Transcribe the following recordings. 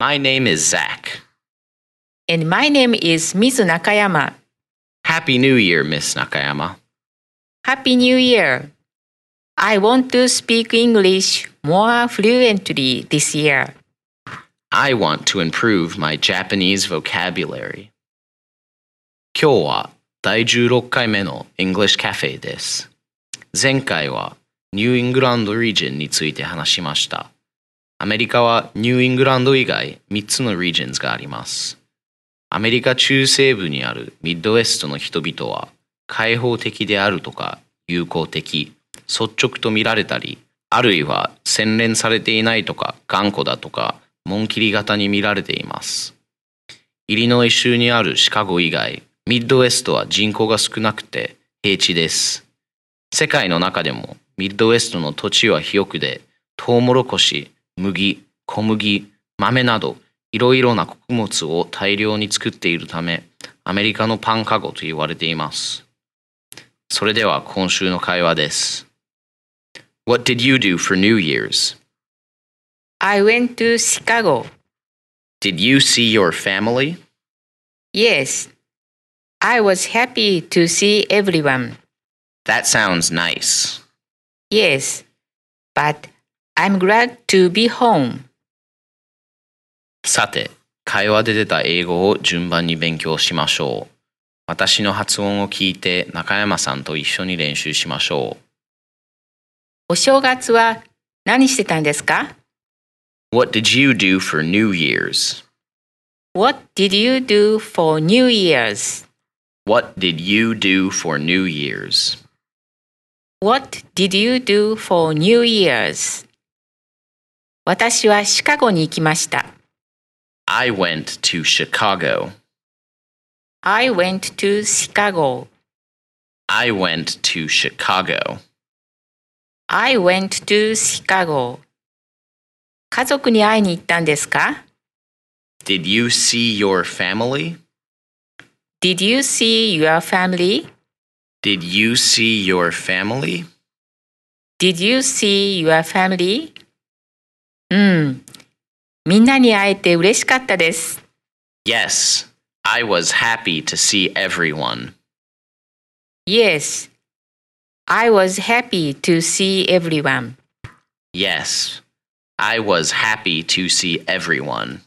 My name is Zach. And my name is Miss Nakayama. Happy New Year, Miss Nakayama. Happy New Year. I want to speak English more fluently this year. I want to improve my Japanese vocabulary. 今日は第16回目の English Cafe です。前回はニューイングランドリージョンについて話しました。 アメリカはニューイングランド以外3つのリージョンズがあります。アメリカ中西部にあるミッドウェストの人々は開放的であるとか友好的、率直と見られたり、あるいは洗練されていないとか頑固だとか紋切り型に見られています。イリノイ州にあるシカゴ以外、ミッドウェストは人口が少なくて平地です。世界の中でもミッドウェストの土地は肥沃で、トウモロコシ、麦、小麦、豆などいろいろな穀物を大量に作っているため、アメリカのパンカゴと言われています。それでは今週の会話です。What did you do for New Year's? I went to Chicago. Did you see your family? Yes. I was happy to see everyone. That sounds nice. Yes. But I'm glad to be home. さて、会話で出た英語を順番に勉強しましょう。私の発音を聞いて中山さんと一緒に練習しましょお正月は何してたんですかう。What did you do for New Year's? What did you do for New Year's? What did you do for New Year's? What did you do for New Year's? 私はシカゴに行きました。 I went to Chicago. I went to Chicago. I went to Chicago. I went to Chicago. 家族に会いに行ったんですか Did you see your family? Did you see your family? Did you see your family? Did you see your family? うん。みんなに会えて嬉しかったです。 Yes, I was happy to see everyone. Yes. I was happy to see everyone. Yes, I was happy to see everyone.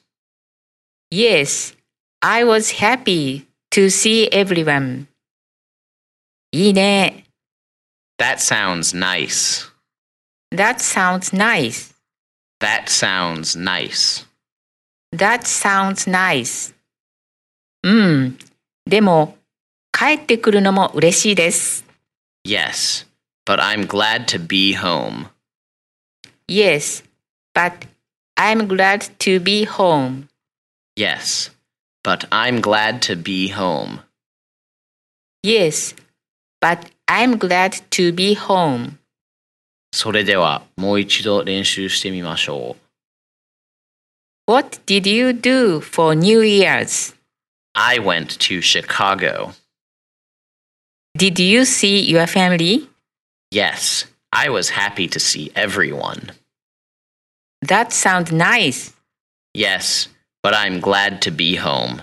Yes. I was happy to see everyone. いいね。 That sounds nice. That sounds nice. That sounds nice. That sounds nice. うん。でも、帰ってくるのも嬉しいです。 Yes, but I'm glad to be home. Yes, but I'm glad to be home. Yes, but I'm glad to be home. Yes, but I'm glad to be home. それではもう一度練習してみましょう。 What did you do for New Year's? I went to Chicago. Did you see your family? Yes, I was happy to see everyone. That sounds nice. Yes, but I'm glad to be home.